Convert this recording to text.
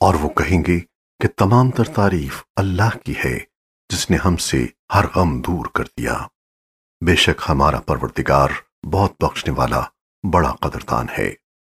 اور وہ کہیں گے کہ تمام تر تعریف اللہ کی ہے جس نے ہم سے ہر غم دور کر دیا۔ بے شک ہمارا پروردگار بہت بخشنے والا بڑا قدردان ہے۔